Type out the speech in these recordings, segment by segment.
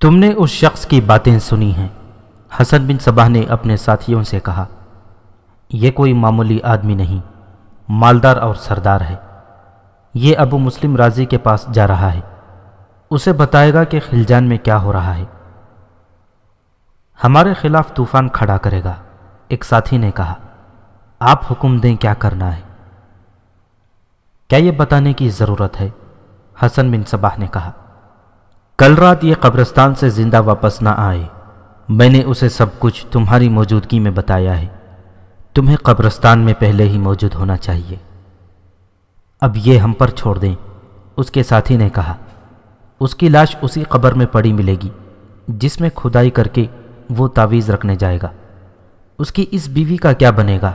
تم نے اس شخص کی باتیں سنی ہیں۔ حسن بن صباح نے اپنے ساتھیوں سے کہا، یہ کوئی معمولی آدمی نہیں، مالدار اور سردار ہے۔ یہ ابو مسلم راضی کے پاس جا رہا ہے۔ اسے بتائے گا کہ خلجان میں کیا ہو رہا ہے۔ ہمارے خلاف طوفان کھڑا کرے گا، ایک ساتھی نے کہا، آپ حکم دیں کیا کرنا ہے۔ کیا یہ بتانے کی ضرورت ہے؟ حسن بن صباح نے کہا کل رات یہ قبرستان سے زندہ واپس نہ آئے۔ میں نے اسے سب کچھ تمہاری موجودگی میں بتایا ہے۔ تمہیں قبرستان میں پہلے ہی موجود ہونا چاہیے۔ اب یہ ہم پر چھوڑ دیں۔ اس کے ساتھی نے کہا، اس کی لاش اسی قبر میں پڑی ملے گی، جس میں کھدائی کر کے وہ تعویز رکھنے جائے گا۔ اس کی اس بیوی کا کیا بنے گا؟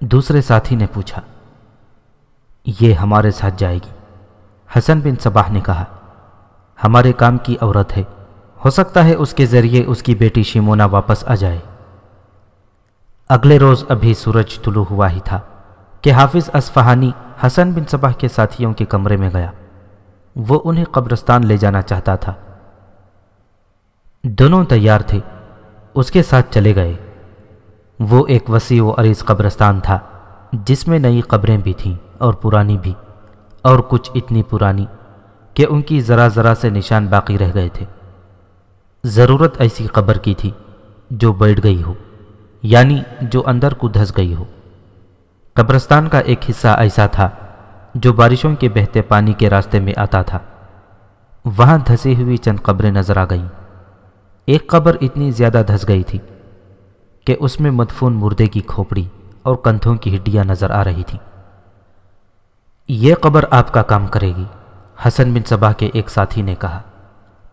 دوسرے ساتھی نے پوچھا۔ یہ ہمارے ساتھ جائے گی۔ حسن بن صباح نے کہا ہمارے کام کی عورت ہے۔ ہو سکتا ہے اس کے ذریعے اس کی بیٹی شیمونا واپس آ جائے۔ اگلے روز ابھی سورج طلوع ہوا ہی تھا کہ حافظ اسفہانی حسن بن صباح کے ساتھیوں کے کمرے میں گیا۔ وہ انہیں قبرستان لے جانا چاہتا تھا۔ دونوں تیار تھے۔ اس کے ساتھ چلے گئے۔ وہ ایک وسیع و عریض قبرستان تھا جس میں نئی قبریں بھی تھیں اور پرانی بھی اور کچھ اتنی پرانی۔ کہ ان کی ذرا ذرا سے نشان باقی رہ گئے تھے۔ ضرورت ایسی قبر کی تھی جو بیٹھ گئی ہو یعنی جو اندر کو دھس گئی ہو۔ قبرستان کا ایک حصہ ایسا تھا جو بارشوں کے بہتے پانی کے راستے میں آتا تھا۔ وہاں دھسی ہوئی چند قبریں نظر آ گئیں۔ ایک قبر اتنی زیادہ دھس گئی تھی کہ اس میں مدفون مردے کی کھوپڑی اور کندھوں کی ہڈیاں نظر آ رہی تھیں۔ یہ قبر آپ کا کام کرے گی۔ حسن بن صبا کے ایک ساتھی نے کہا،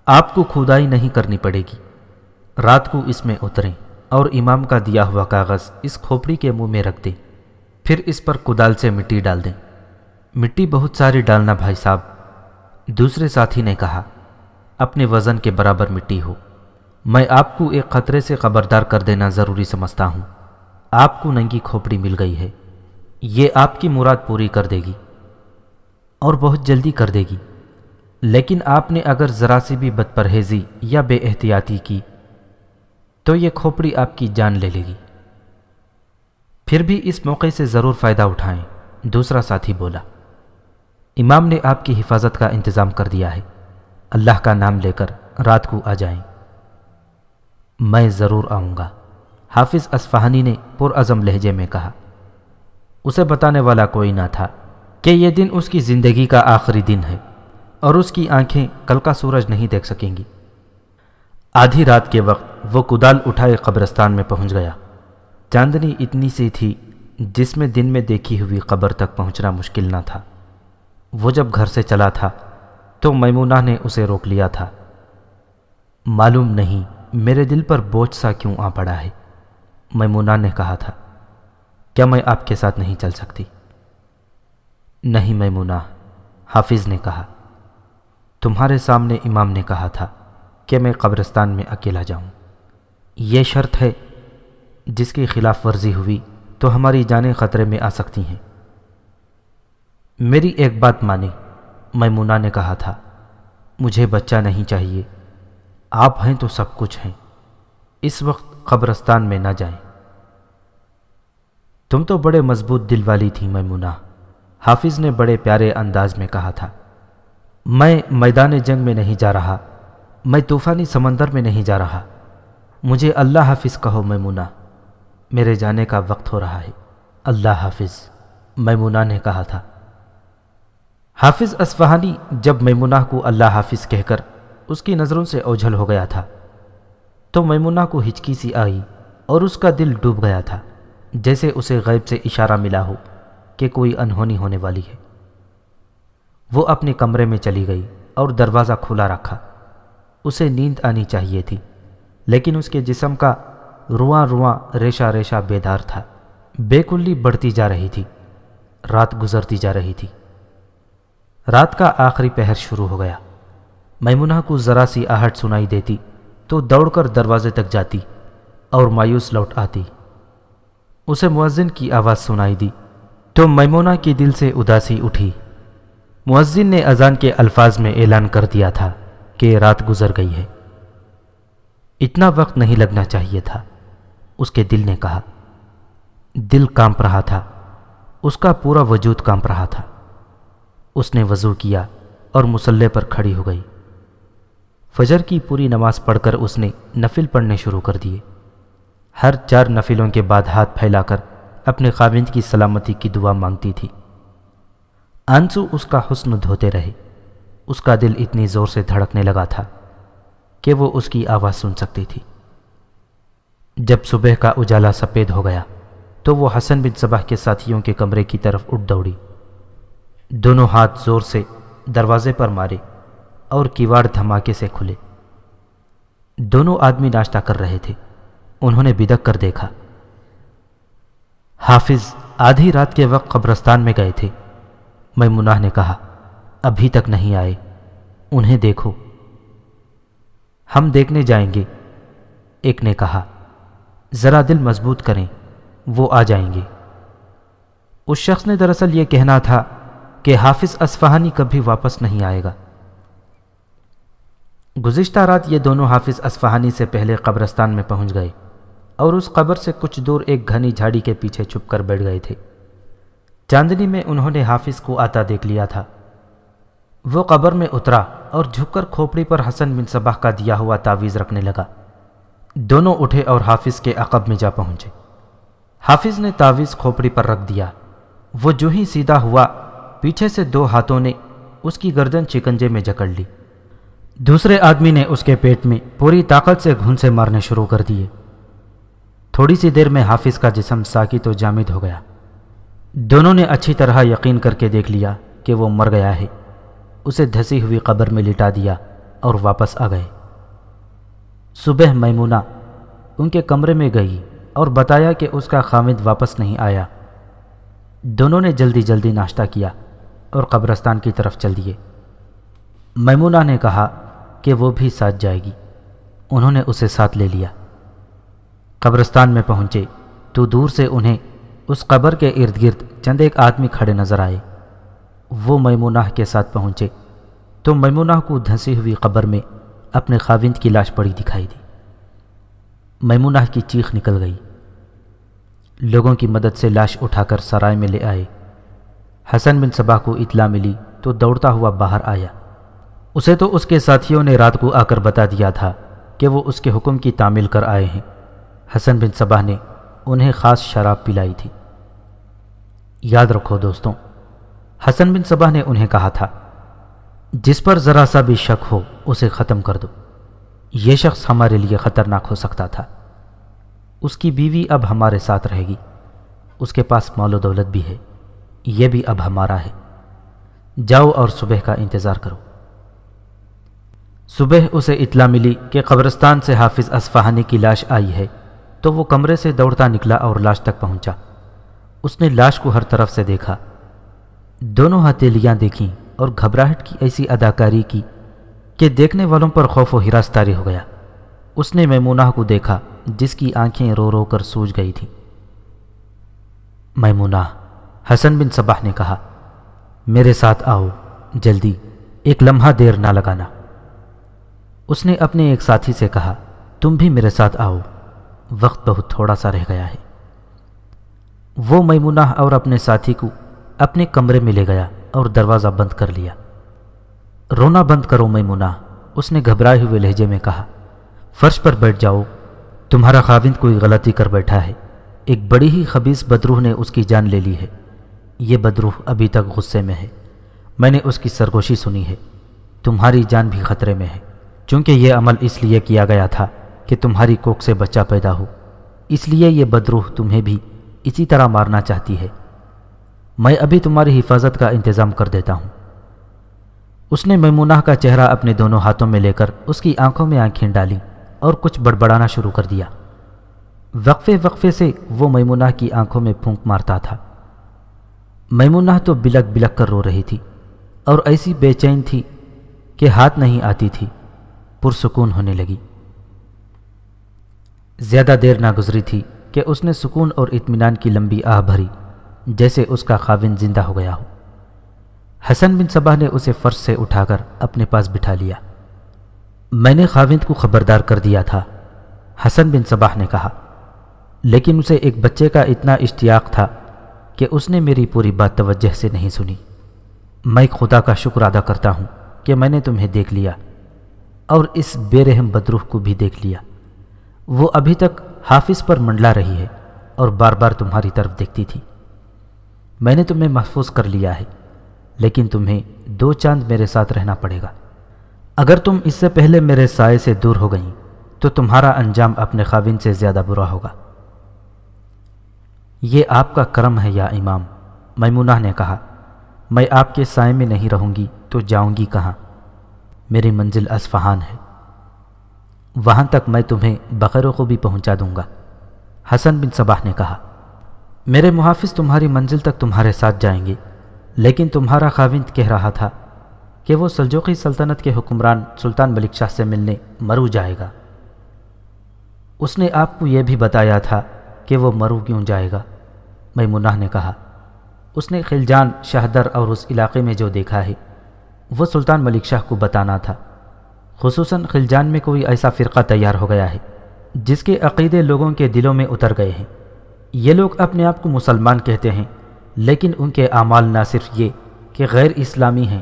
آپ کو کھودائی نہیں کرنی پڑے گی۔ رات کو اس میں اتریں اور امام کا دیا ہوا کاغذ اس کھوپڑی کے منہ میں رکھ دیں۔ پھر اس پر کدال سے مٹی ڈال دیں۔ مٹی بہت ساری ڈالنا بھائی صاحب۔ دوسرے ساتھی نے کہا، اپنے وزن کے برابر مٹی ہو۔ میں آپ کو ایک خطرے سے خبردار کر دینا ضروری سمجھتا ہوں۔ آپ کو ننگی کھوپڑی مل گئی ہے۔ یہ آپ کی مراد پوری کر دے گی۔ اور بہت جلدی کر دے گی۔ لیکن آپ نے اگر ذرا سی بھی بد پرہیزی یا بے احتیاطی کی، تو یہ کھوپڑی آپ کی جان لے لے گی۔ پھر بھی اس موقع سے ضرور فائدہ اٹھائیں، دوسرا ساتھی بولا۔ امام نے آپ کی حفاظت کا انتظام کر دیا ہے۔ اللہ کا نام لے کر رات کو آ جائیں۔ میں ضرور آؤں گا۔ حافظ اسفہانی نے پرعزم لہجے میں کہا۔ اسے بتانے والا کوئی نہ تھا۔ کہ یہ دن اس کی زندگی کا آخری دن ہے اور اس کی آنکھیں کل کا سورج نہیں دیکھ سکیں گی۔ آدھی رات کے وقت وہ کدال اٹھائے قبرستان میں پہنچ گیا۔ چاندنی اتنی سی تھی جس میں دن میں دیکھی ہوئی قبر تک پہنچنا مشکل نہ تھا۔ وہ جب گھر سے چلا تھا تو میمونہ نے اسے روک لیا تھا۔ معلوم نہیں میرے دل پر بوجھ سا کیوں آ پڑا ہے؟ میمونہ نے کہا تھا، کیا میں آپ کے ساتھ نہیں چل سکتی؟ نہیں میمونہ، حافظ نے کہا۔ تمہارے سامنے امام نے کہا تھا کہ میں قبرستان میں اکیلا جاؤں۔ یہ شرط ہے، جس کی خلاف ورزی ہوئی تو ہماری جانیں خطرے میں آ سکتی ہیں۔ میری ایک بات مانی میمونہ نے کہا تھا، مجھے بچہ نہیں چاہیے۔ آپ ہیں تو سب کچھ ہیں۔ اس وقت قبرستان میں نہ جائیں۔ تم تو بڑے مضبوط دل والی تھی میمونہ۔ حافظ نے بڑے پیارے انداز میں کہا تھا، میں میدان جنگ میں نہیں جا رہا، میں طوفانی سمندر میں نہیں جا رہا۔ مجھے اللہ حافظ کہو، میمونہ، میرے جانے کا وقت ہو رہا ہے۔ اللہ حافظ، میمونہ نے کہا تھا۔ حافظ اسفہانی جب میمونہ کو اللہ حافظ کہہ کر اس کی نظروں سے اوجھل ہو گیا تھا، تو میمونہ کو ہچکی سی آئی اور اس کا دل ڈوب گیا تھا، جیسے اسے غیب سے اشارہ ملا ہو۔ کہ کوئی انہونی ہونے والی ہے۔ وہ اپنے کمرے میں چلی گئی اور دروازہ کھلا رکھا۔ اسے نیند آنی چاہیے تھی، لیکن اس کے جسم کا رواں رواں ریشہ ریشہ بیدار تھا۔ بے کلی بڑھتی جا رہی تھی، رات گزرتی جا رہی تھی۔ رات کا آخری پہر شروع ہو گیا۔ میمونہ کو ذرا سی آہٹ سنائی دیتی تو دوڑ کر دروازے تک جاتی اور مایوس لوٹ آتی۔ اسے مؤذن کی آواز سنائی دی۔ تو میمونہ کی دل سے اداسی اٹھی۔ مؤذن نے اذان کے الفاظ میں اعلان کر دیا تھا کہ رات گزر گئی ہے۔ اتنا وقت نہیں لگنا چاہیے تھا، اس کے دل نے کہا۔ دل کانپ رہا تھا، اس کا پورا وجود کانپ رہا تھا۔ اس نے وضو کیا اور مسلح پر کھڑی ہو گئی۔ فجر کی پوری نماز پڑھ کر اس نے نفل پڑھنے شروع کر دیے۔ ہر چار نفلوں کے بعد ہاتھ پھیلا کر اپنے خاوند کی سلامتی کی دعا مانگتی تھی۔ آنسو اس کا حسن دھوتے رہے۔ اس کا دل اتنی زور سے دھڑکنے لگا تھا کہ وہ اس کی آواز سن سکتی تھی۔ جب صبح کا اجالا سفید ہو گیا تو وہ حسن بن صبح کے ساتھیوں کے کمرے کی طرف اٹھ دوڑی۔ دونوں ہاتھ زور سے دروازے پر مارے اور کیواڑ دھماکے سے کھلے۔ دونوں آدمی ناشتہ کر رہے تھے۔ انہوں نے بدک کر دیکھا۔ حافظ آدھی رات کے وقت قبرستان میں گئے تھے۔ میں نے کہا، ابھی تک نہیں آئے، انہیں دیکھو۔ ہم دیکھنے جائیں گے۔ ایک نے کہا، ذرا دل مضبوط کریں، وہ آ جائیں گے۔ اس شخص نے دراصل یہ کہنا تھا کہ حافظ اسفہانی کبھی واپس نہیں آئے گا۔ گزشتہ رات یہ دونوں حافظ اسفہانی سے پہلے قبرستان میں پہنچ گئے۔ اور اس قبر سے کچھ دور ایک گھنی جھاڑی کے پیچھے چھپ کر بیٹھ گئے تھے۔ چاندنی میں انہوں نے حافظ کو آتا دیکھ لیا تھا۔ وہ قبر میں اترا اور جھک کر کھوپڑی پر حسن بن صباح کا دیا ہوا تعویز رکھنے لگا۔ دونوں اٹھے اور حافظ کے عقب میں جا پہنچے۔ حافظ نے تعویز کھوپڑی پر رکھ دیا۔ وہ جو ہی سیدھا ہوا، پیچھے سے دو ہاتھوں نے اس کی گردن چکنجے میں جکڑ لی۔ دوسرے آدمی نے اس کے پیٹ میں پوری طاقت سے گھن سے مارنے شروع کر دیے۔ تھوڑی سی دیر میں حافظ کا جسم ساکت و جامد ہو گیا۔ دونوں نے اچھی طرح یقین کر کے دیکھ لیا کہ وہ مر گیا ہے۔ اسے دھسی ہوئی قبر میں لٹا دیا اور واپس آ گئے۔ صبح میمونہ ان کے کمرے میں گئی اور بتایا کہ اس کا خامد واپس نہیں آیا۔ دونوں نے جلدی جلدی ناشتہ کیا اور قبرستان کی طرف چل دیے۔ میمونہ نے کہا کہ وہ بھی ساتھ جائے گی۔ انہوں نے اسے ساتھ لے لیا۔ قبرستان میں پہنچے۔ تو دور سے انہیں اس قبر کے ارد گرد چند ایک آدمی کھڑے نظر آئے۔ وہ میمونہ کے ساتھ پہنچے۔ تو میمونہ کو دھنسی ہوئی قبر میں اپنے خاوند کی لاش پڑی دکھائی دی۔ میمونہ کی چیخ نکل گئی۔ لوگوں کی مدد سے لاش اٹھا کر سرائے میں لے آئے۔ حسن بن صبا کو اطلاع ملی تو دوڑتا ہوا باہر آیا۔ اسے تو اس کے ساتھیوں نے رات کو آ کر بتا دیا تھا کہ وہ اس کے حکم کی تعمیل کر آئے ہیں۔ حسن بن صبا نے انہیں خاص شراب پلائی تھی۔ یاد رکھو دوستوں، حسن بن صبا نے انہیں کہا تھا، جس پر ذرا سا بھی شک ہو اسے ختم کر دو۔ یہ شخص ہمارے لیے خطرناک ہو سکتا تھا۔ اس کی بیوی اب ہمارے ساتھ رہے گی۔ اس کے پاس مال و دولت بھی ہے۔ یہ بھی اب ہمارا ہے۔ جاؤ اور صبح کا انتظار کرو۔ صبح اسے اطلاع ملی کہ قبرستان سے حافظ اسفہانی کی لاش آئی ہے۔ تو وہ کمرے سے دوڑتا نکلا اور لاش تک پہنچا۔ اس نے لاش کو ہر طرف سے دیکھا۔ دونوں ہتھیلیاں دیکھیں اور گھبراہٹ کی ایسی اداکاری کی کہ دیکھنے والوں پر خوف و ہراستاری ہو گیا۔ اس نے میمونہ کو دیکھا جس کی آنکھیں رو رو کر سوج گئی تھیں۔ میمونہ، حسن بن صباح نے کہا، میرے ساتھ آؤ، جلدی، ایک لمحہ دیر نہ لگانا۔ اس نے اپنے ایک ساتھی سے کہا، تم بھی میرے ساتھ آؤ۔ وقت بہت تھوڑا سا رہ گیا ہے۔ وہ میمونہ اور اپنے ساتھی کو اپنے کمرے میں لے گیا اور دروازہ بند کر لیا۔ رونا بند کرو میمونہ، اس نے گھبرائے ہوئے لہجے میں کہا۔ فرش پر بیٹھ جاؤ، تمہارا خاوند کوئی غلطی کر بیٹھا ہے۔ ایک بڑی ہی خبیص بدروح نے اس کی جان لے لی ہے۔ یہ بدروح ابھی تک غصے میں ہے۔ میں نے اس کی سرگوشی سنی ہے۔ تمہاری جان بھی خطرے میں ہے، چونکہ یہ عمل اس لیے کیا گیا تھا۔ کہ تمہاری کوک سے بچہ پیدا ہو۔ اس لیے یہ بدروح تمہیں بھی اسی طرح مارنا چاہتی ہے۔ میں ابھی تمہاری حفاظت کا انتظام کر دیتا ہوں۔ اس نے میمونہ کا چہرہ اپنے دونوں ہاتھوں میں لے کر اس کی آنکھوں میں آنکھیں ڈالیں اور کچھ بڑبڑانا شروع کر دیا۔ وقفے وقفے سے وہ میمونہ کی آنکھوں میں پھونک مارتا تھا۔ میمونہ تو بلک بلک کر رو رہی تھی اور ایسی بے چین تھی کہ ہاتھ نہیں آتی تھی۔ پرسکون ہونے لگی۔ زیادہ دیر نہ گزری تھی کہ اس نے سکون اور اطمینان کی لمبی آہ بھری، جیسے اس کا خاوند زندہ ہو گیا ہو۔ حسن بن صبح نے اسے فرش سے اٹھا کر اپنے پاس بٹھا لیا۔ میں نے خاوند کو خبردار کر دیا تھا، حسن بن صباح نے کہا۔ لیکن اسے ایک بچے کا اتنا اشتیاق تھا کہ اس نے میری پوری بات توجہ سے نہیں سنی۔ میں خدا کا شکر ادا کرتا ہوں کہ میں نے تمہیں دیکھ لیا اور اس بے رحم بدروح کو بھی دیکھ لیا۔ وہ ابھی تک حافظ پر منڈلا رہی ہے اور بار بار تمہاری طرف دیکھتی تھی۔ میں نے تمہیں محفوظ کر لیا ہے، لیکن تمہیں دو چاند میرے ساتھ رہنا پڑے گا۔ اگر تم اس سے پہلے میرے سائے سے دور ہو گئیں، تو تمہارا انجام اپنے خاوند سے زیادہ برا ہوگا۔ یہ آپ کا کرم ہے یا امام؟ میمونہ نے کہا، میں آپ کے سائے میں نہیں رہوں گی تو جاؤں گی کہاں؟ میری منزل اسفہان ہے۔ وہاں تک میں تمہیں بغیر کو بھی پہنچا دوں گا۔ حسن بن صباح نے کہا، میرے محافظ تمہاری منزل تک تمہارے ساتھ جائیں گے، لیکن تمہارا خاوند کہہ رہا تھا کہ وہ سلجوقی سلطنت کے حکمران سلطان ملک شاہ سے ملنے مرو جائے گا۔ اس نے آپ کو یہ بھی بتایا تھا کہ وہ مرو کیوں جائے گا؟ میمونہ نے کہا، اس نے خلجان شہدر اور اس علاقے میں جو دیکھا ہے، وہ سلطان ملک شاہ کو بتانا تھا۔ خصوصاً خلجان میں کوئی ایسا فرقہ تیار ہو گیا ہے، جس کے عقیدے لوگوں کے دلوں میں اتر گئے ہیں۔ یہ لوگ اپنے آپ کو مسلمان کہتے ہیں، لیکن ان کے اعمال نہ صرف یہ کہ غیر اسلامی ہیں،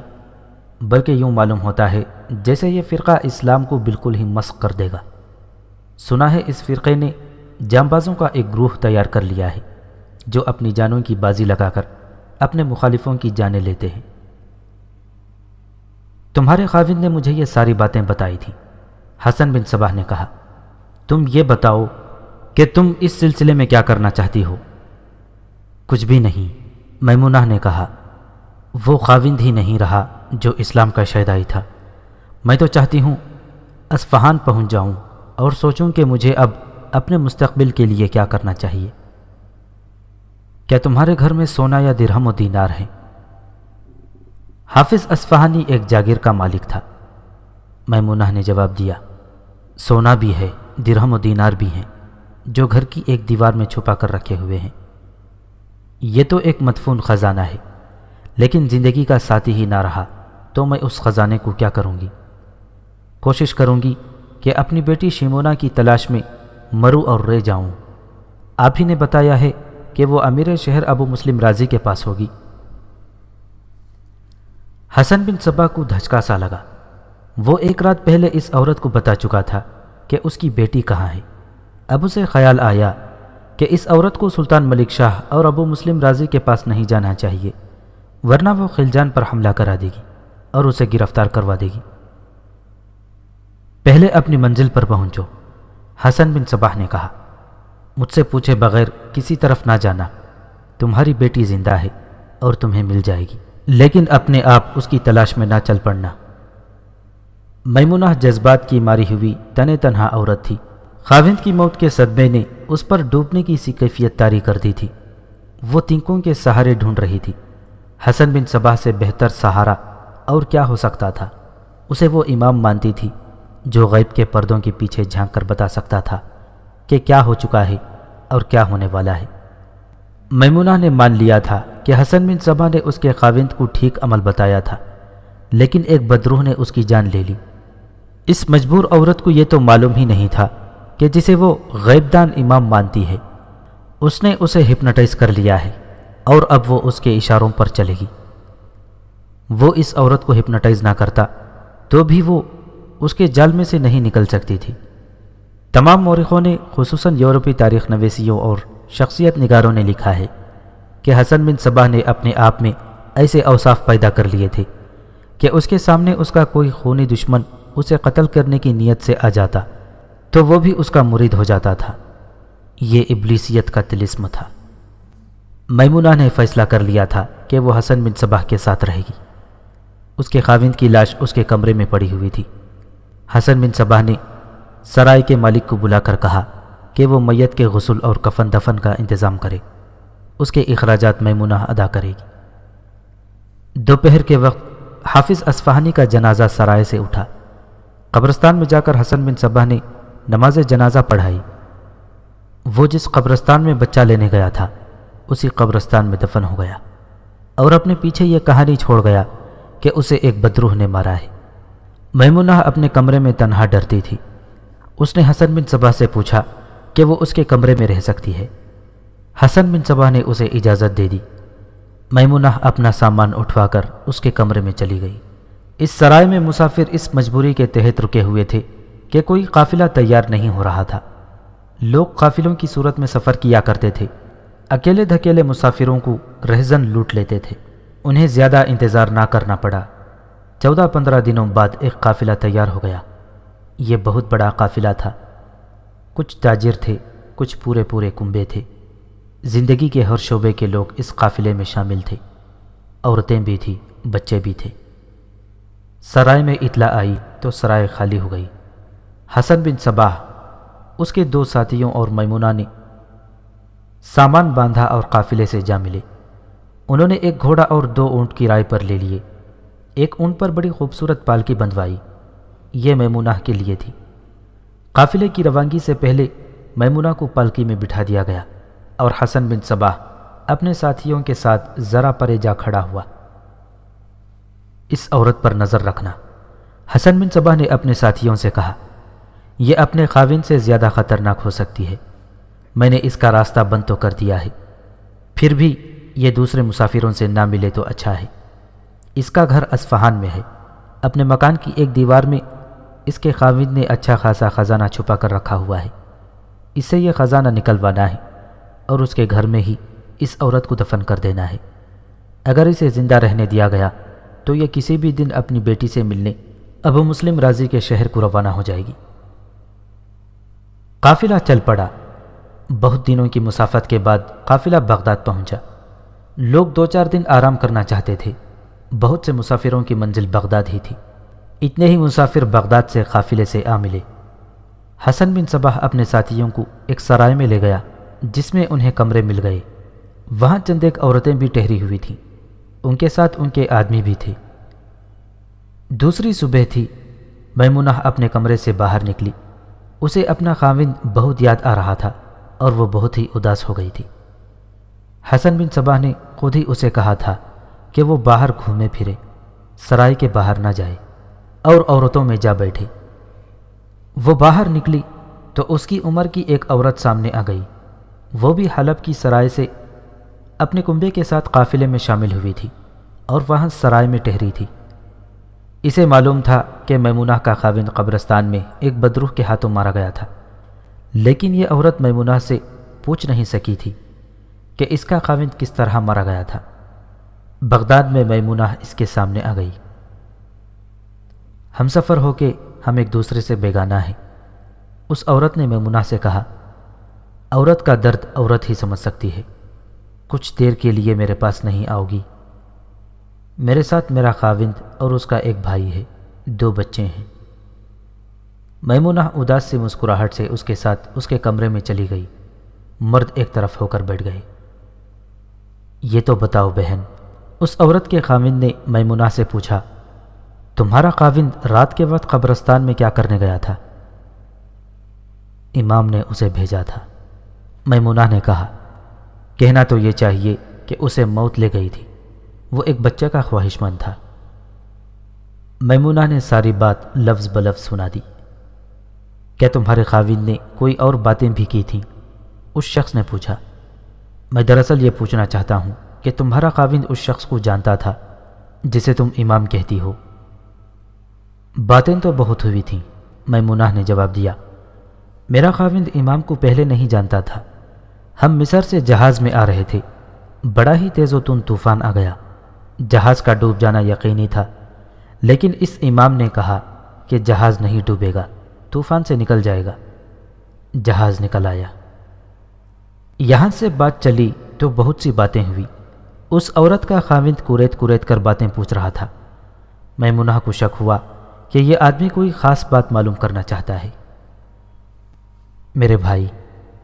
بلکہ یوں معلوم ہوتا ہے جیسے یہ فرقہ اسلام کو بالکل ہی مسق کر دے گا۔ سنا ہے اس فرقے نے جامبازوں کا ایک گروہ تیار کر لیا ہے، جو اپنی جانوں کی بازی لگا کر اپنے مخالفوں کی جانیں لیتے ہیں۔ تمہارے خاوند نے مجھے یہ ساری باتیں بتائی تھیں۔ حسن بن صباح نے کہا، تم یہ بتاؤ کہ تم اس سلسلے میں کیا کرنا چاہتی ہو؟ کچھ بھی نہیں، میمونہ نے کہا، وہ خاوند ہی نہیں رہا جو اسلام کا شہدائی تھا۔ میں تو چاہتی ہوں اسفہان پہنچ جاؤں اور سوچوں کہ مجھے اب اپنے مستقبل کے لیے کیا کرنا چاہیے۔ کیا تمہارے گھر میں سونا یا درہم و دینار ہیں؟ حافظ اسفہانی ایک جاگیر کا مالک تھا۔ میمونہ نے جواب دیا، سونا بھی ہے، درہم و دینار بھی ہیں، جو گھر کی ایک دیوار میں چھپا کر رکھے ہوئے ہیں۔ یہ تو ایک مدفون خزانہ ہے، لیکن زندگی کا ساتھی ہی نہ رہا، تو میں اس خزانے کو کیا کروں گی؟ کوشش کروں گی کہ اپنی بیٹی شیمونا کی تلاش میں مرو اور رہ جاؤں۔ آپ ہی نے بتایا ہے کہ وہ امیر شہر ابو مسلم راضی کے پاس ہوگی۔ حسن بن صبا کو دھچکا سا لگا۔ وہ ایک رات پہلے اس عورت کو بتا چکا تھا کہ اس کی بیٹی کہاں ہے۔ اب اسے خیال آیا کہ اس عورت کو سلطان ملک شاہ اور ابو مسلم راضی کے پاس نہیں جانا چاہیے، ورنہ وہ خلجان پر حملہ کرا دے گی اور اسے گرفتار کروا دے گی۔ پہلے اپنی منزل پر پہنچو، حسن بن صباح نے کہا۔ مجھ سے پوچھے بغیر کسی طرف نہ جانا، تمہاری بیٹی زندہ ہے اور تمہیں مل جائے گی۔ لیکن اپنے آپ اس کی تلاش میں نہ چل پڑنا۔ میمونہ جذبات کی ماری ہوئی تن تنہا عورت تھی۔ خاوند کی موت کے صدمے نے اس پر ڈوبنے کی سی کیفیت تاری کر دی تھی۔ وہ تنکوں کے سہارے ڈھونڈ رہی تھی۔ حسن بن صباح سے بہتر سہارا اور کیا ہو سکتا تھا؟ اسے وہ امام مانتی تھی جو غیب کے پردوں کے پیچھے جھانک کر بتا سکتا تھا کہ کیا ہو چکا ہے اور کیا ہونے والا ہے۔ میمونہ نے مان لیا تھا کہ حسن بن صبا نے اس کے خاوند کو ٹھیک عمل بتایا تھا، لیکن ایک بدروح نے اس کی جان لے لی۔ اس مجبور عورت کو یہ تو معلوم ہی نہیں تھا کہ جسے وہ غیب دان امام مانتی ہے۔ اس نے اسے ہپنٹائز کر لیا ہے اور اب وہ اس کے اشاروں پر چلے گی۔ وہ اس عورت کو ہپنٹائز نہ کرتا تو بھی وہ اس کے جال میں سے نہیں نکل سکتی تھی۔ تمام مورخوں نے، خصوصاً یورپی تاریخ نویسیوں اور شخصیت نگاروں نے لکھا ہے کہ حسن بن صبا نے اپنے آپ میں ایسے اوصاف پیدا کر لیے تھے کہ اس کے سامنے اس کا کوئی خونی دشمن اسے قتل کرنے کی نیت سے آ جاتا تو وہ بھی اس کا مرید ہو جاتا تھا۔ یہ ابلیسیت کا تلسم تھا۔ میمونہ نے فیصلہ کر لیا تھا کہ وہ حسن بن صباح کے ساتھ رہے گی۔ اس کے خاوند کی لاش اس کے کمرے میں پڑی ہوئی تھی۔ حسن بن صباح نے سرائے کے مالک کو بلا کر کہا کہ وہ میت کے غسل اور کفن دفن کا انتظام کرے۔ اس کے اخراجات میمونہ ادا کرے گی۔ دوپہر کے وقت حافظ اسفہانی کا جنازہ سرائے سے اٹھا۔ قبرستان میں جا کر حسن بن صبح نے نماز جنازہ پڑھائی۔ وہ جس قبرستان میں بچہ لینے گیا تھا، اسی قبرستان میں دفن ہو گیا۔ اور اپنے پیچھے یہ کہانی چھوڑ گیا کہ اسے ایک بدروح نے مارا ہے۔ میمونہ اپنے کمرے میں تنہا ڈرتی تھی۔ اس نے حسن بن صبا سے پوچھا کہ وہ اس کے کمرے میں رہ سکتی ہے۔ حسن بن صبا نے اسے اجازت دے دی۔ میمونہ اپنا سامان اٹھوا کر اس کے کمرے میں چلی گئی۔ اس سرائے میں مسافر اس مجبوری کے تحت رکے ہوئے تھے کہ کوئی قافلہ تیار نہیں ہو رہا تھا۔ لوگ قافلوں کی صورت میں سفر کیا کرتے تھے۔ اکیلے دھکیلے مسافروں کو رہزن لوٹ لیتے تھے۔ انہیں زیادہ انتظار نہ کرنا پڑا۔ چودہ پندرہ دنوں بعد ایک قافلہ تیار ہو گیا۔ یہ بہت بڑا قافلہ تھا۔ کچھ تاجر تھے، کچھ پورے پورے کنبے تھے۔ زندگی کے ہر شعبے کے لوگ اس قافلے میں شامل تھے۔ عورتیں بھی تھیں، بچے بھی تھے۔ سرائے میں اطلاع آئی تو سرائے خالی ہو گئی۔ حسن بن صباح، اس کے دو ساتھیوں اور میمونہ نے سامان باندھا اور قافلے سے جا ملے۔ انہوں نے ایک گھوڑا اور دو اونٹ کی رائے پر لے لیے۔ ایک اونٹ پر بڑی خوبصورت پالکی بندوائی۔ یہ میمونہ کے لیے تھی۔ قافلے کی روانگی سے پہلے میمونہ کو پالکی میں بٹھا دیا گیا اور حسن بن صباح اپنے ساتھیوں کے ساتھ ذرا پرے جا کھڑا ہوا۔ اس عورت پر نظر رکھنا۔ حسن بن صباح نے اپنے ساتھیوں سے کہا، یہ اپنے خاوین سے زیادہ خطرناک ہو سکتی ہے۔ میں نے اس کا راستہ بند تو کر دیا ہے۔ پھر بھی یہ دوسرے مسافروں سے نہ ملے تو اچھا ہے۔ اس کا گھر اسفہان میں ہے۔ اپنے مکان کی ایک دیوار میں اس کے خاوند نے اچھا خاصا خزانہ چھپا کر رکھا ہوا ہے۔ اس سے یہ خزانہ نکلوانا ہے اور اس کے گھر میں ہی اس عورت کو دفن کر دینا ہے۔ اگر اسے زندہ رہنے دیا گیا تو یہ کسی بھی دن اپنی بیٹی سے ملنے ابو مسلم راضی کے شہر کو روانہ ہو جائے گی۔ قافلہ چل پڑا۔ بہت دنوں کی مسافت کے بعد قافلہ بغداد پہنچا۔ لوگ دو چار دن آرام کرنا چاہتے تھے۔ بہت سے مسافروں کی منزل بغداد ہی تھی۔ اتنے ہی مسافر بغداد سے قافلے سے آ ملے۔ حسن بن صبح اپنے ساتھیوں کو ایک سرائے میں لے گیا، جس میں انہیں کمرے مل گئے۔ وہاں چند ایک عورتیں بھی ٹہری ہوئی تھیں۔ ان کے ساتھ ان کے آدمی بھی تھے۔ دوسری صبح تھی، میمونہ اپنے کمرے سے باہر نکلی۔ اسے اپنا خاوند بہت یاد آ رہا تھا اور وہ بہت ہی اداس ہو گئی تھی۔ حسن بن صباح نے خود ہی اسے کہا تھا کہ وہ باہر گھومے پھرے، سرائے کے باہر نہ جائے۔ اور عورتوں میں جا بیٹھے وہ باہر نکلی تو اس کی عمر کی ایک عورت سامنے آ گئی۔ وہ بھی حلب کی سرائے سے اپنے کنبے کے ساتھ قافلے میں شامل ہوئی تھی اور وہاں سرائے میں ٹہری تھی۔ اسے معلوم تھا کہ میمونہ کا خاوند قبرستان میں ایک بدروح کے ہاتھوں مارا گیا تھا، لیکن یہ عورت میمونہ سے پوچھ نہیں سکی تھی کہ اس کا خاوند کس طرح مارا گیا تھا۔ بغداد میں میمونہ اس کے سامنے آ گئی۔ ہم سفر ہو کے ہم ایک دوسرے سے بیگانہ ہیں۔ اس عورت نے میمونہ سے کہا، عورت کا درد عورت ہی سمجھ سکتی ہے۔ کچھ دیر کے لیے میرے پاس نہیں آؤ گی۔ میرے ساتھ میرا خاوند اور اس کا ایک بھائی ہے، دو بچے ہیں۔ میمونہ اداس سے مسکراہٹ سے اس کے ساتھ اس کے کمرے میں چلی گئی۔ مرد ایک طرف ہو کر بیٹھ گئے۔ یہ تو بتاؤ بہن، اس عورت کے خاوند نے میمونہ سے پوچھا تمہارا خاوند رات کے وقت قبرستان میں کیا کرنے گیا تھا؟ امام نے اسے بھیجا تھا۔ میمونہ نے کہا، کہنا تو یہ چاہیے کہ اسے موت لے گئی تھی۔ وہ ایک بچہ کا خواہش مند تھا۔ میمونہ نے ساری بات لفظ بلفظ سنا دی۔ کیا تمہارے خاوند نے کوئی اور باتیں بھی کی تھیں؟ اس شخص نے پوچھا۔ میں دراصل یہ پوچھنا چاہتا ہوں کہ تمہارا خاوند اس شخص کو جانتا تھا جسے تم امام کہتی ہو۔ باتیں تو بہت ہوئی تھیں میمونہ نے جواب دیا۔ میرا خاوند امام کو پہلے نہیں جانتا تھا۔ ہم مصر سے جہاز میں آ رہے تھے۔ بڑا ہی تیز و تن طوفان آ گیا۔ جہاز کا ڈوب جانا یقینی تھا، لیکن اس امام نے کہا کہ جہاز نہیں ڈوبے گا، طوفان سے نکل جائے گا۔ جہاز نکل آیا۔ یہاں سے بات چلی تو بہت سی باتیں ہوئی۔ اس عورت کا خاوند کوریت کوریت کر باتیں پوچھ رہا تھا۔ میں منہ کو شک ہوا۔ کہ یہ آدمی کوئی خاص بات معلوم کرنا چاہتا ہے۔ میرے بھائی،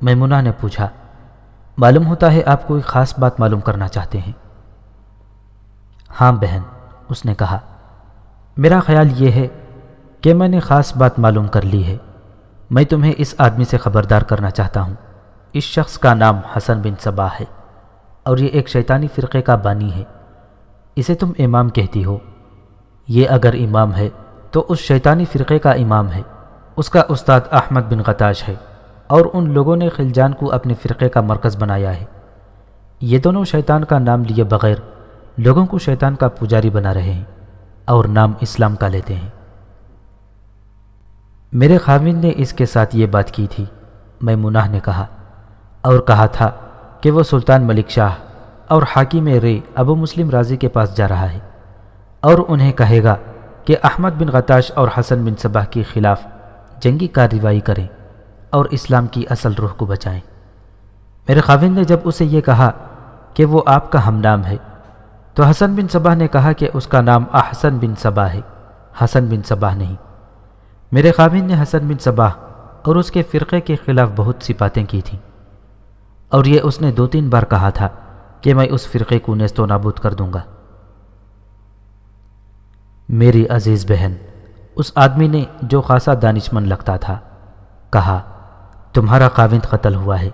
میمونہ نے پوچھا، معلوم ہوتا ہے آپ کوئی خاص بات معلوم کرنا چاہتے ہیں؟ ہاں بہن، اس نے کہا، میرا خیال یہ ہے کہ میں نے خاص بات معلوم کر لی ہے۔ میں تمہیں اس آدمی سے خبردار کرنا چاہتا ہوں۔ اس شخص کا نام حسن بن صبا ہے اور یہ ایک شیطانی فرقے کا بانی ہے۔ اسے تم امام کہتی ہو۔ یہ اگر امام ہے تو اس شیطانی فرقے کا امام ہے۔ اس کا استاد احمد بن غتاش ہے اور ان لوگوں نے خلجان کو اپنے فرقے کا مرکز بنایا ہے۔ یہ دونوں شیطان کا نام لیے بغیر لوگوں کو شیطان کا پجاری بنا رہے ہیں اور نام اسلام کا لیتے ہیں۔ میرے خاوند نے اس کے ساتھ یہ بات کی تھی میں مناہ نے کہا اور کہا تھا کہ وہ سلطان ملک شاہ اور حاکم رے ابو مسلم راضی کے پاس جا رہا ہے اور انہیں کہے گا کہ احمد بن غتاش اور حسن بن صبح کے خلاف جنگی کارروائی کریں اور اسلام کی اصل روح کو بچائیں۔ میرے خاوند نے جب اسے یہ کہا کہ وہ آپ کا ہم نام ہے، تو حسن بن صبح نے کہا کہ اس کا نام احسن بن صبح ہے، حسن بن صبح نہیں۔ میرے خاوند نے حسن بن صبح اور اس کے فرقے کے خلاف بہت سی باتیں کی تھیں۔ اور یہ اس نے دو تین بار کہا تھا کہ میں اس فرقے کو نیست و نابود کر دوں گا۔ میری عزیز بہن، اس آدمی نے جو خاصا دانش من لگتا تھا، کہا، تمہارا خاوند قتل ہوا ہے۔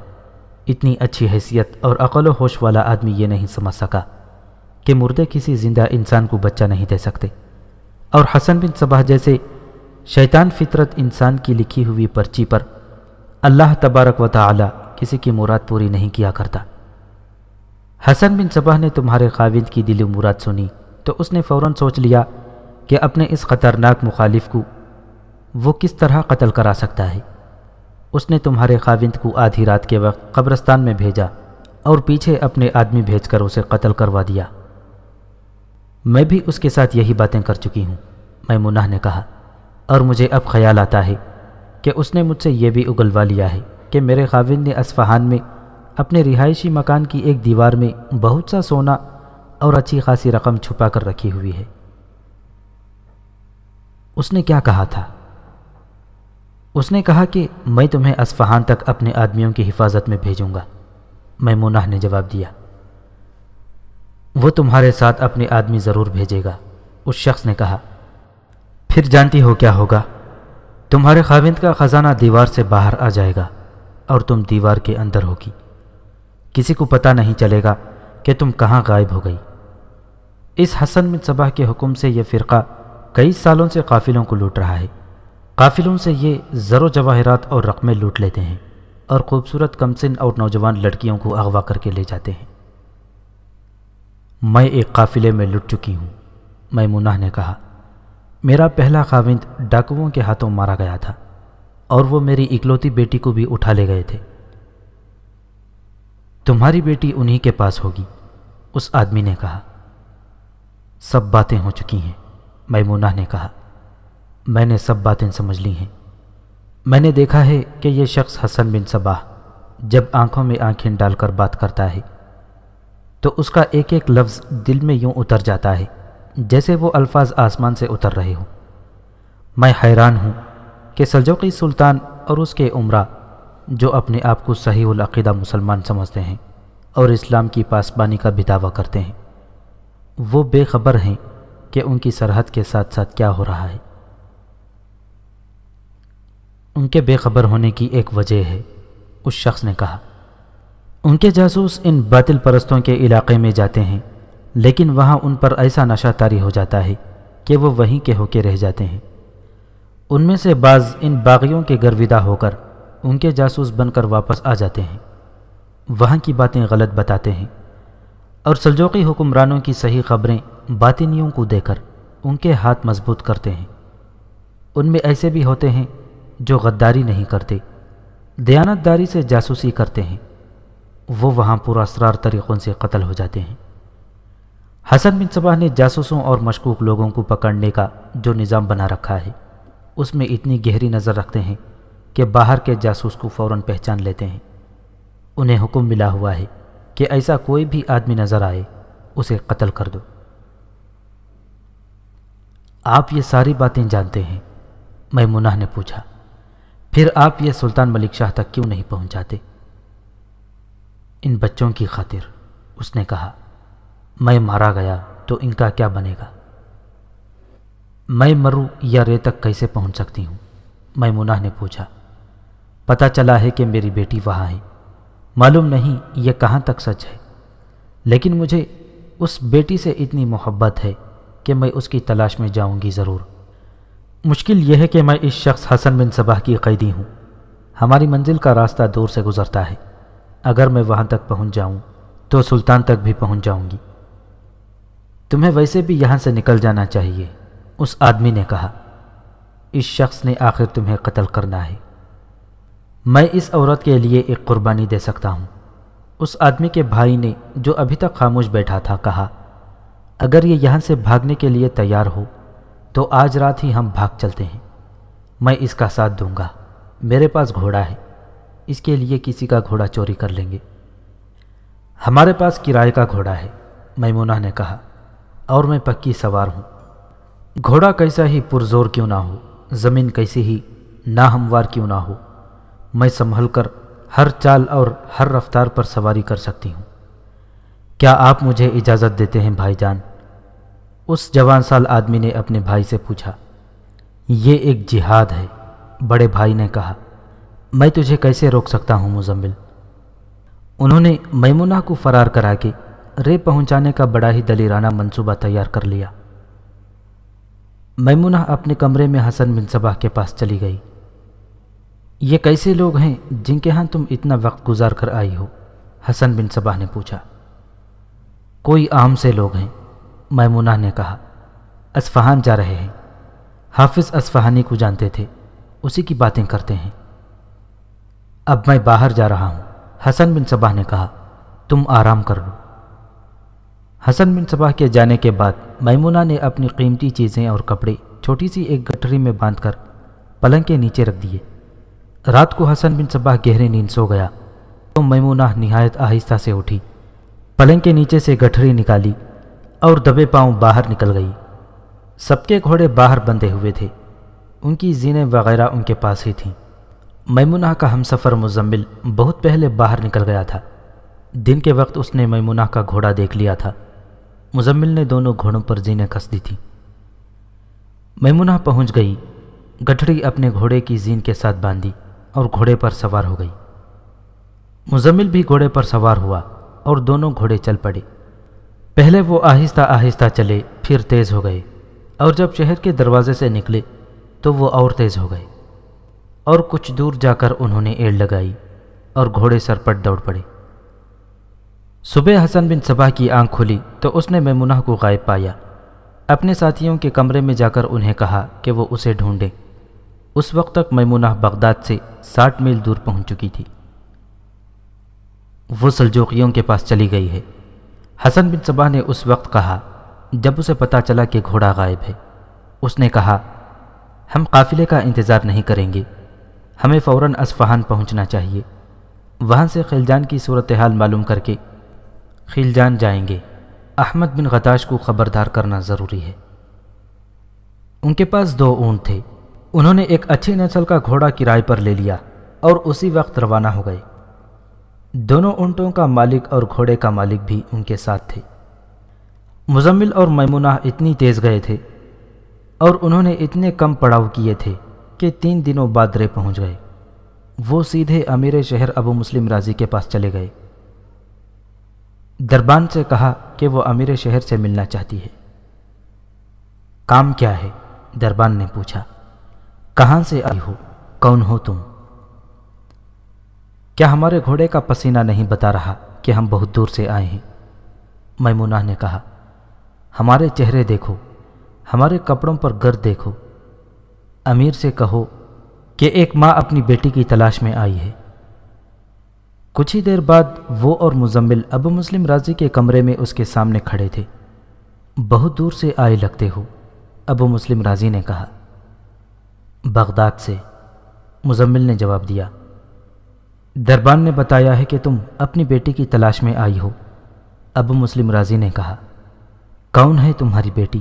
اتنی اچھی حیثیت اور عقل و ہوش والا آدمی یہ نہیں سمجھ سکا کہ مردے کسی زندہ انسان کو بچہ نہیں دے سکتے۔ اور حسن بن صبح جیسے شیطان فطرت انسان کی لکھی ہوئی پرچی پر اللہ تبارک و تعالی کسی کی مراد پوری نہیں کیا کرتا۔ حسن بن صبح نے تمہارے خاوند کی دل و مراد سنی تو اس نے فوراً سوچ لیا کہ اپنے اس خطرناک مخالف کو وہ کس طرح قتل کرا سکتا ہے؟ اس نے تمہارے خاوند کو آدھی رات کے وقت قبرستان میں بھیجا اور پیچھے اپنے آدمی بھیج کر اسے قتل کروا دیا۔ میں بھی اس کے ساتھ یہی باتیں کر چکی ہوں میں مناہ نے کہا، اور مجھے اب خیال آتا ہے کہ اس نے مجھ سے یہ بھی اگلوا لیا ہے کہ میرے خاوند نے اسفہان میں اپنے رہائشی مکان کی ایک دیوار میں بہت سا سونا اور اچھی خاصی رقم چھپا کر رکھی ہوئی ہے۔ اس نے کیا کہا تھا؟ اس نے کہا کہ میں تمہیں اسفہان تک اپنے آدمیوں کی حفاظت میں بھیجوں گا۔ میں نے جواب دیا۔ وہ تمہارے ساتھ اپنے آدمی ضرور بھیجے گا۔ اس شخص نے کہا، پھر جانتی ہو کیا ہوگا؟ تمہارے خاوند کا خزانہ دیوار سے باہر آ جائے گا اور تم دیوار کے اندر ہوگی۔ کسی کو پتہ نہیں چلے گا کہ تم کہاں غائب ہو گئی۔ اس حسن بن صبح کے حکم سے یہ فرقہ کئی سالوں سے قافلوں کو لوٹ رہا ہے۔ قافلوں سے یہ زر و جواہرات اور رقمیں لوٹ لیتے ہیں اور خوبصورت کمسن اور نوجوان لڑکیوں کو اغوا کر کے لے جاتے ہیں۔ میں ایک قافلے میں لٹ چکی ہوں۔ میں نے کہا، میرا پہلا خاوند ڈاکوؤں کے ہاتھوں مارا گیا تھا اور وہ میری اکلوتی بیٹی کو بھی اٹھا لے گئے تھے۔ تمہاری بیٹی انہی کے پاس ہوگی، اس آدمی نے کہا، سب باتیں ہو چکی ہیں۔ میمونہ نے کہا، میں نے سب باتیں سمجھ لی ہیں۔ میں نے دیکھا ہے کہ یہ شخص حسن بن صباح جب آنکھوں میں آنکھیں ڈال کر بات کرتا ہے، تو اس کا ایک ایک لفظ دل میں یوں اتر جاتا ہے، جیسے وہ الفاظ آسمان سے اتر رہے ہوں۔ میں حیران ہوں کہ سلجوقی سلطان اور اس کے عمرہ، جو اپنے آپ کو صحیح العقیدہ مسلمان سمجھتے ہیں اور اسلام کی پاسبانی کا بھی دعویٰ کرتے ہیں، وہ بے خبر ہیں۔ کہ ان کی سرحد کے ساتھ ساتھ کیا ہو رہا ہے۔ ان کے بے خبر ہونے کی ایک وجہ ہے، اس شخص نے کہا۔ ان کے جاسوس ان باطل پرستوں کے علاقے میں جاتے ہیں، لیکن وہاں ان پر ایسا نشہ تاری ہو جاتا ہے کہ وہ وہیں کے ہو کے رہ جاتے ہیں۔ ان میں سے بعض ان باغیوں کے گرویدہ ہو کر ان کے جاسوس بن کر واپس آ جاتے ہیں۔ وہاں کی باتیں غلط بتاتے ہیں۔ اور سلجوقی حکمرانوں کی صحیح خبریں باطنیوں کو دے کر ان کے ہاتھ مضبوط کرتے ہیں۔ ان میں ایسے بھی ہوتے ہیں جو غداری نہیں کرتے دیانت داری سے جاسوسی کرتے ہیں۔ وہ وہاں پورا اسرار طریقوں سے قتل ہو جاتے ہیں۔ حسن بن صبح نے جاسوسوں اور مشکوک لوگوں کو پکڑنے کا جو نظام بنا رکھا ہے، اس میں اتنی گہری نظر رکھتے ہیں کہ باہر کے جاسوس کو فوراً پہچان لیتے ہیں۔ انہیں حکم ملا ہوا ہے کہ ایسا کوئی بھی آدمی نظر آئے، اسے قتل کر دو۔ آپ یہ ساری باتیں جانتے ہیں میں مناہ نے پوچھا۔ پھر آپ یہ سلطان ملک شاہ تک کیوں نہیں پہنچ جاتے ان بچوں کی خاطر، اس نے کہا، میں مارا گیا تو ان کا کیا بنے گا؟ میں مروں یا رے تک کیسے پہنچ سکتی ہوں؟ میں مناہ نے پوچھا۔ پتہ چلا ہے کہ میری بیٹی وہاں ہے۔ معلوم نہیں یہ کہاں تک سچ ہے، لیکن مجھے اس بیٹی سے اتنی محبت ہے کہ میں اس کی تلاش میں جاؤں گی ضرور۔ مشکل یہ ہے کہ میں اس شخص حسن بن صباح کی قیدی ہوں۔ ہماری منزل کا راستہ دور سے گزرتا ہے۔ اگر میں وہاں تک پہنچ جاؤں تو سلطان تک بھی پہنچ جاؤں گی۔ تمہیں ویسے بھی یہاں سے نکل جانا چاہیے، اس آدمی نے کہا۔ اس شخص نے آخر تمہیں قتل کرنا ہے۔ میں اس عورت کے لیے ایک قربانی دے سکتا ہوں۔ اس آدمی کے بھائی نے جو ابھی تک خاموش بیٹھا تھا کہا، اگر یہ یہاں سے بھاگنے کے لیے تیار ہو، تو آج رات ہی ہم بھاگ چلتے ہیں۔ میں اس کا ساتھ دوں گا۔ میرے پاس گھوڑا ہے۔ اس کے لیے کسی کا گھوڑا چوری کر لیں گے۔ ہمارے پاس کرائے کا گھوڑا ہے، میمونہ نے کہا، اور میں پکی سوار ہوں۔ گھوڑا کیسا ہی پرزور کیوں نہ ہو، زمین کیسی ہی ناہموار کیوں نہ ہو۔ میں سنبھل کر ہر چال اور ہر رفتار پر سواری کر سکتی ہوں۔ کیا آپ مجھے اجازت دیتے ہیں بھائی جان؟ اس جوان سال آدمی نے اپنے بھائی سے پوچھا، یہ ایک جہاد ہے، بڑے بھائی نے کہا۔ میں تجھے کیسے روک سکتا ہوں مزمل؟ انہوں نے میمونہ کو فرار کرا کے رے پہنچانے کا بڑا ہی دلیرانہ منصوبہ تیار کر لیا۔ میمونہ اپنے کمرے میں حسن بن صباح کے پاس چلی گئی۔ یہ کیسے لوگ ہیں جن کے ہاں تم اتنا وقت گزار کر آئی ہو؟ حسن بن صباح نے پوچھا۔ کوئی عام سے لوگ ہیں؟ میمونہ نے کہا۔ اسفہان جا رہے ہیں۔ حافظ اسفہانی کو جانتے تھے۔ اسی کی باتیں کرتے ہیں۔ اب میں باہر جا رہا ہوں۔ حسن بن صباح نے کہا۔ تم آرام کر لو۔ حسن بن صباح کے جانے کے بعد میمونہ نے اپنی قیمتی چیزیں اور کپڑے چھوٹی سی ایک گٹھری میں باندھ کر پلنگ کے نیچے رکھ دیے۔ رات کو حسن بن صباح گہرے نیند سو گیا تو میمونہ نہایت آہستہ سے اٹھی پلنگ کے نیچے سے گٹھری نکالی اور دبے پاؤں باہر نکل گئی سب کے گھوڑے باہر بندھے ہوئے تھے ان کی زینیں وغیرہ ان کے پاس ہی تھیں میمونہ کا ہم سفر مزمل بہت پہلے باہر نکل گیا تھا دن کے وقت اس نے میمونہ کا گھوڑا دیکھ لیا تھا مزمل نے دونوں گھوڑوں پر زینیں کس دی تھیں میمونہ پہنچ گئی گٹھڑی اپنے گھوڑے کی زین کے ساتھ باندھی اور گھوڑے پر سوار ہو گئی۔ مزمل بھی گھوڑے پر سوار ہوا اور دونوں گھوڑے چل پڑے۔ پہلے وہ آہستہ آہستہ چلے، پھر تیز ہو گئے۔ اور جب شہر کے دروازے سے نکلے تو وہ اور تیز ہو گئے۔ اور کچھ دور جا کر انہوں نے ایڑ لگائی اور گھوڑے سر دوڑ پڑے۔ صبح حسن بن صبح کی آنکھ کھلی تو اس نے میمونہ کو غائب پایا۔ اپنے ساتھیوں کے کمرے میں جا کر انہیں کہا کہ وہ اسے ڈھونڈیں۔ اس وقت تک میمونہ بغداد سے ساٹھ میل دور پہنچ چکی تھی۔ وہ سلجوقیوں کے پاس چلی گئی ہے۔ حسن بن صبح نے اس وقت کہا، جب اسے پتا چلا کہ گھوڑا غائب ہے، اس نے کہا، ہم قافلے کا انتظار نہیں کریں گے۔ ہمیں فوراً اسفہان پہنچنا چاہیے۔ وہاں سے خلجان کی صورتحال معلوم کر کے خلجان جائیں گے۔ احمد بن غتاش کو خبردار کرنا ضروری ہے۔ ان کے پاس دو اونٹ تھے۔ انہوں نے ایک اچھی نسل کا گھوڑا کرائے پر لے لیا اور اسی وقت روانہ ہو گئے۔ دونوں اونٹوں کا مالک اور گھوڑے کا مالک بھی ان کے ساتھ تھے۔ مزمل اور میمونہ اتنی تیز گئے تھے اور انہوں نے اتنے کم پڑاؤ کیے تھے کہ تین دنوں بعد رے پہنچ گئے۔ وہ سیدھے امیر شہر ابو مسلم راضی کے پاس چلے گئے۔ دربان سے کہا کہ وہ امیر شہر سے ملنا چاہتی ہے۔ کام کیا ہے؟ دربان نے پوچھا۔ کہاں سے آئی ہو؟ کون ہو تم؟ کیا ہمارے گھوڑے کا پسینہ نہیں بتا رہا کہ ہم بہت دور سے آئے ہیں؟ میمونہ نے کہا، ہمارے چہرے دیکھو، ہمارے کپڑوں پر گرد دیکھو۔ امیر سے کہو کہ ایک ماں اپنی بیٹی کی تلاش میں آئی ہے۔ کچھ ہی دیر بعد وہ اور مزمل ابو مسلم راضی کے کمرے میں اس کے سامنے کھڑے تھے۔ بہت دور سے آئے لگتے ہو، ابو مسلم راضی نے کہا۔ بغداد سے۔ مزمل نے جواب دیا، دربان نے بتایا ہے کہ تم اپنی بیٹی کی تلاش میں آئی ہو۔ ابو مسلم راضی نے کہا، کون ہے تمہاری بیٹی؟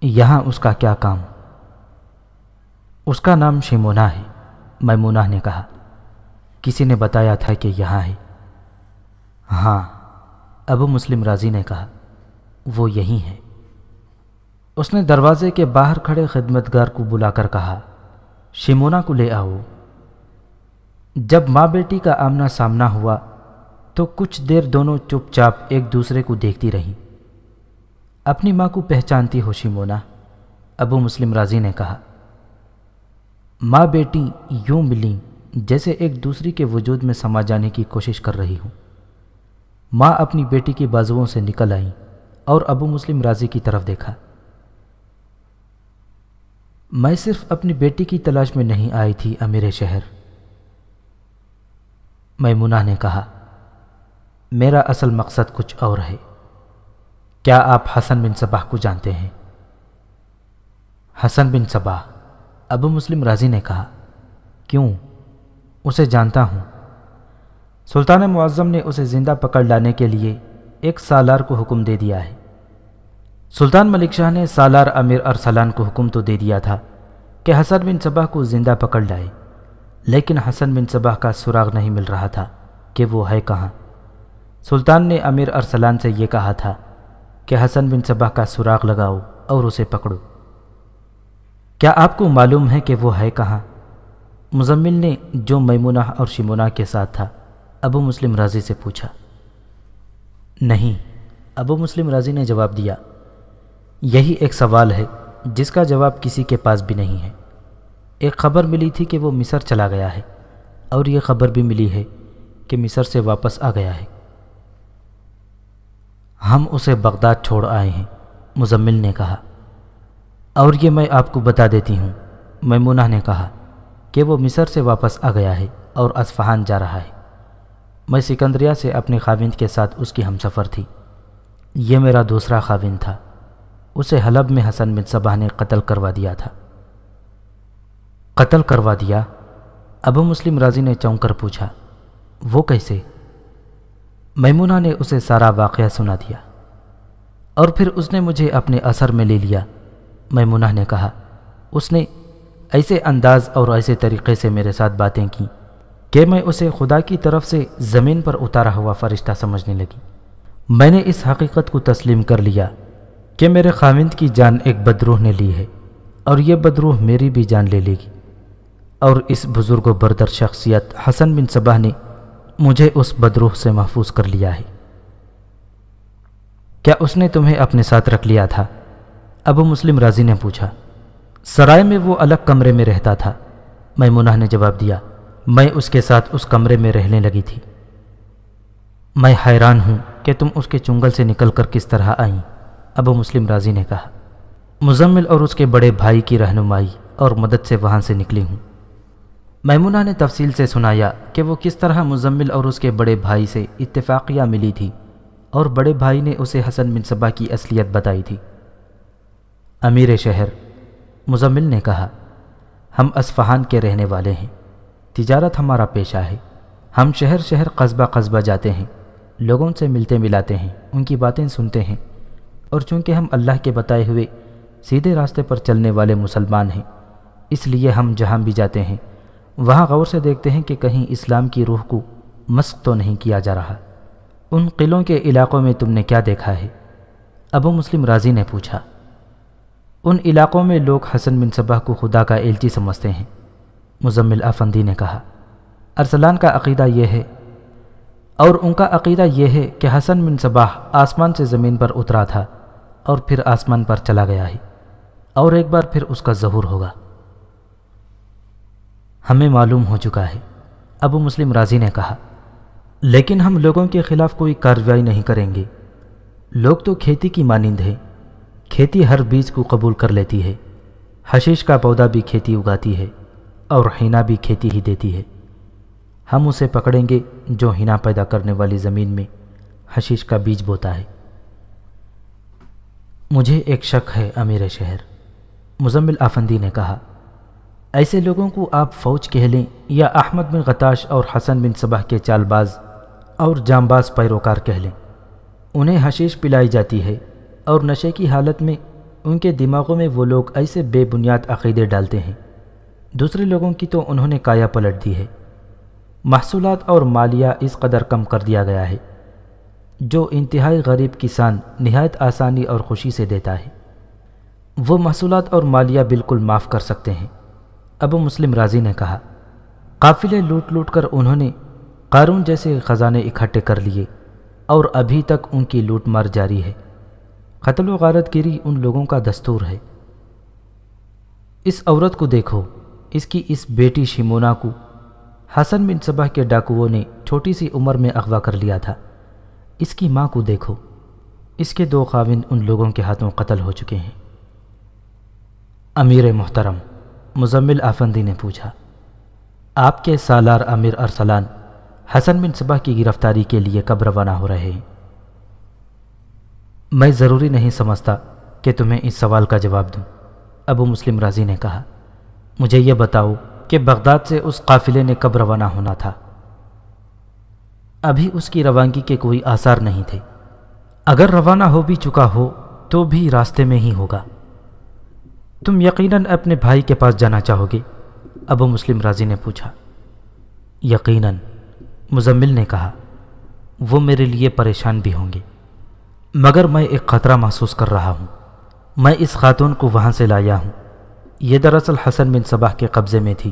یہاں اس کا کیا کام؟ اس کا نام شیمونا ہے۔ میمونہ نے کہا، کسی نے بتایا تھا کہ یہاں ہے۔ ہاں ابو مسلم راضی نے کہا، وہ یہی ہے اس نے دروازے کے باہر کھڑے خدمتگار کو بلا کر کہا، شیمونا کو لے آؤ۔ جب ماں بیٹی کا آمنا سامنا ہوا تو کچھ دیر دونوں چپ چاپ ایک دوسرے کو دیکھتی رہیں۔ اپنی ماں کو پہچانتی ہو شیمونا، ابو مسلم راضی نے کہا۔ ماں بیٹی یوں ملیں جیسے ایک دوسری کے وجود میں سما جانے کی کوشش کر رہی ہوں۔ ماں اپنی بیٹی کی بازوؤں سے نکل آئیں اور ابو مسلم راضی کی طرف دیکھا۔ میں صرف اپنی بیٹی کی تلاش میں نہیں آئی تھی، امیر شہر۔ میمونہ نے کہا، میرا اصل مقصد کچھ اور ہے۔ کیا آپ حسن بن صباح کو جانتے ہیں؟ حسن بن صباح، ابو مسلم راضی نے کہا، کیوں؟ اسے جانتا ہوں۔ سلطان معظم نے اسے زندہ پکڑ لانے کے لیے ایک سالار کو حکم دے دیا ہے۔ سلطان ملک شاہ نے سالار امیر ارسلان کو حکم تو دے دیا تھا کہ حسن بن صباح کو زندہ پکڑ لائے، لیکن حسن بن صباح کا سراغ نہیں مل رہا تھا کہ وہ ہے کہاں۔ سلطان نے امیر ارسلان سے یہ کہا تھا کہ حسن بن صباح کا سراغ لگاؤ اور اسے پکڑو۔ کیا آپ کو معلوم ہے کہ وہ ہے کہاں؟ مزمل نے جو میمونہ اور شمونہ کے ساتھ تھا، ابو مسلم راضی سے پوچھا۔ نہیں، ابو مسلم راضی نے جواب دیا۔ یہی ایک سوال ہے جس کا جواب کسی کے پاس بھی نہیں ہے۔ ایک خبر ملی تھی کہ وہ مصر چلا گیا ہے، اور یہ خبر بھی ملی ہے کہ مصر سے واپس آ گیا ہے۔ ہم اسے بغداد چھوڑ آئے ہیں، مزمل نے کہا۔ اور یہ میں آپ کو بتا دیتی ہوں۔ میمونہ نے کہا کہ وہ مصر سے واپس آ گیا ہے اور اصفہان جا رہا ہے۔ میں سکندریہ سے اپنے خاوند کے ساتھ اس کی ہم سفر تھی۔ یہ میرا دوسرا خاوند تھا۔ اسے حلب میں حسن بن صبح نے قتل کروا دیا تھا۔ قتل کروا دیا؟ ابو مسلم راضی نے چونک کر پوچھا، وہ کیسے؟ میمونہ نے اسے سارا واقعہ سنا دیا۔ اور پھر اس نے مجھے اپنے اثر میں لے لیا۔ میمونہ نے کہا، اس نے ایسے انداز اور ایسے طریقے سے میرے ساتھ باتیں کی کہ میں اسے خدا کی طرف سے زمین پر اتارا ہوا فرشتہ سمجھنے لگی۔ میں نے اس حقیقت کو تسلیم کر لیا۔ کہ میرے خاوند کی جان ایک بدروح نے لی ہے اور یہ بدروح میری بھی جان لے لے گی۔ اور اس بزرگ و بردر شخصیت حسن بن صبح نے مجھے اس بدروح سے محفوظ کر لیا ہے۔ کیا اس نے تمہیں اپنے ساتھ رکھ لیا تھا؟ ابو مسلم راضی نے پوچھا۔ سرائے میں وہ الگ کمرے میں رہتا تھا۔ میمونہ نے جواب دیا۔ میں اس کے ساتھ اس کمرے میں رہنے لگی تھی۔ میں حیران ہوں کہ تم اس کے چنگل سے نکل کر کس طرح آئیں۔ ابو مسلم راضی نے کہا، مزمل اور اس کے بڑے بھائی کی رہنمائی اور مدد سے وہاں سے نکلی ہوں۔ میمونہ نے تفصیل سے سنایا کہ وہ کس طرح مزمل اور اس کے بڑے بھائی سے اتفاقیہ ملی تھی اور بڑے بھائی نے اسے حسن بن صبا کی اصلیت بتائی تھی۔ امیر شہر، مزمل نے کہا، ہم اسفہان کے رہنے والے ہیں، تجارت ہمارا پیشہ ہے۔ ہم شہر شہر قصبہ قصبہ جاتے ہیں، لوگوں سے ملتے ملاتے ہیں، ان کی باتیں سنتے ہیں۔ اور چونکہ ہم اللہ کے بتائے ہوئے سیدھے راستے پر چلنے والے مسلمان ہیں، اس لیے ہم جہاں بھی جاتے ہیں، وہاں غور سے دیکھتے ہیں کہ کہیں اسلام کی روح کو مسق تو نہیں کیا جا رہا۔ ان قلعوں کے علاقوں میں تم نے کیا دیکھا ہے؟ ابو مسلم راضی نے پوچھا۔ ان علاقوں میں لوگ حسن بن صبح کو خدا کا ایلچی سمجھتے ہیں۔ مزمل افندی نے کہا۔ ارسلان کا عقیدہ یہ ہے، اور ان کا عقیدہ یہ ہے کہ حسن بن صباح آسمان سے زمین پر اترا تھا۔ اور پھر آسمان پر چلا گیا ہے اور ایک بار پھر اس کا ظہور ہوگا۔ ہمیں معلوم ہو چکا ہے، ابو مسلم راضی نے کہا، لیکن ہم لوگوں کے خلاف کوئی کارروائی نہیں کریں گے۔ لوگ تو کھیتی کی مانند ہیں، کھیتی ہر بیج کو قبول کر لیتی ہے۔ حشیش کا پودا بھی کھیتی اگاتی ہے اور ہینا بھی کھیتی ہی دیتی ہے۔ ہم اسے پکڑیں گے جو ہینا پیدا کرنے والی زمین میں حشیش کا بیج بوتا ہے۔ مجھے ایک شک ہے امیر شہر۔ مزمل آفندی نے کہا، ایسے لوگوں کو آپ فوج کہہ لیں یا احمد بن غتاش اور حسن بن صبح کے چال باز اور جام باز پیروکار کہہ لیں انہیں حشیش پلائی جاتی ہے اور نشے کی حالت میں ان کے دماغوں میں وہ لوگ ایسے بے بنیاد عقیدے ڈالتے ہیں۔ دوسرے لوگوں کی تو انہوں نے کایا پلٹ دی ہے۔ محصولات اور مالیہ اس قدر کم کر دیا گیا ہے۔ جو انتہائی غریب کسان نہایت آسانی اور خوشی سے دیتا ہے۔ وہ محصولات اور مالیہ بالکل معاف کر سکتے ہیں۔ ابو مسلم راضی نے کہا، قافلے لوٹ لوٹ کر انہوں نے قارون جیسے خزانے اکٹھے کر لیے اور ابھی تک ان کی لوٹ مار جاری ہے۔ قتل و غارت گیری ان لوگوں کا دستور ہے۔ اس عورت کو دیکھو، اس کی اس بیٹی شمونا کو حسن بن صبح کے ڈاکوؤں نے چھوٹی سی عمر میں اغوا کر لیا تھا۔ اس کی ماں کو دیکھو۔ اس کے دو خاوند ان لوگوں کے ہاتھوں قتل ہو چکے ہیں۔ امیر محترم، مزمل آفندی نے پوچھا، آپ کے سالار امیر ارسلان حسن بن صبح کی گرفتاری کے لیے کب روانہ ہو رہے ہیں؟ میں ضروری نہیں سمجھتا کہ تمہیں اس سوال کا جواب دوں، ابو مسلم راضی نے کہا، مجھے یہ بتاؤ کہ بغداد سے اس قافلے نے کب روانہ ہونا تھا۔ ابھی اس کی روانگی کے کوئی آثار نہیں تھے۔ اگر روانہ ہو بھی چکا ہو تو بھی راستے میں ہی ہوگا۔ تم یقیناً اپنے بھائی کے پاس جانا چاہو گے؟ ابو مسلم راضی نے پوچھا۔ یقیناً، مزمل نے کہا۔ وہ میرے لیے پریشان بھی ہوں گے۔ مگر میں ایک خطرہ محسوس کر رہا ہوں۔ میں اس خاتون کو وہاں سے لایا ہوں۔ یہ دراصل حسن بن صباح کے قبضے میں تھی۔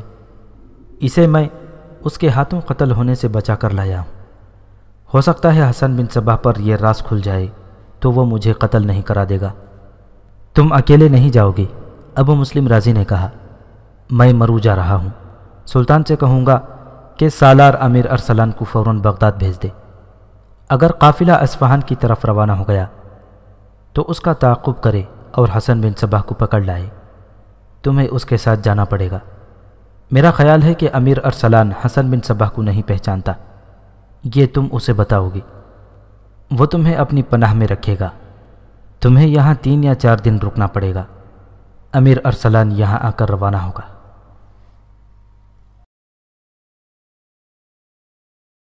اسے میں اس کے ہاتھوں قتل ہونے سے بچا کر لایا ہوں۔ ہو سکتا ہے حسن بن صباح پر یہ راز کھل جائے تو وہ مجھے قتل نہیں کرا دے گا۔ تم اکیلے نہیں جاؤ گے، ابو مسلم راضی نے کہا۔ میں مرو جا رہا ہوں۔ سلطان سے کہوں گا کہ سالار امیر ارسلان کو فوراً بغداد بھیج دے۔ اگر قافلہ اسفہان کی طرف روانہ ہو گیا تو اس کا تعاقب کرے اور حسن بن صباح کو پکڑ لائے۔ تمہیں اس کے ساتھ جانا پڑے گا۔ میرا خیال ہے کہ امیر ارسلان حسن بن صباح کو نہیں پہچانتا۔ یہ تم اسے بتاؤ گی۔ وہ تمہیں اپنی پناہ میں رکھے گا۔ تمہیں یہاں تین یا چار دن رکنا پڑے گا۔ امیر ارسلان یہاں آ کر روانہ ہوگا۔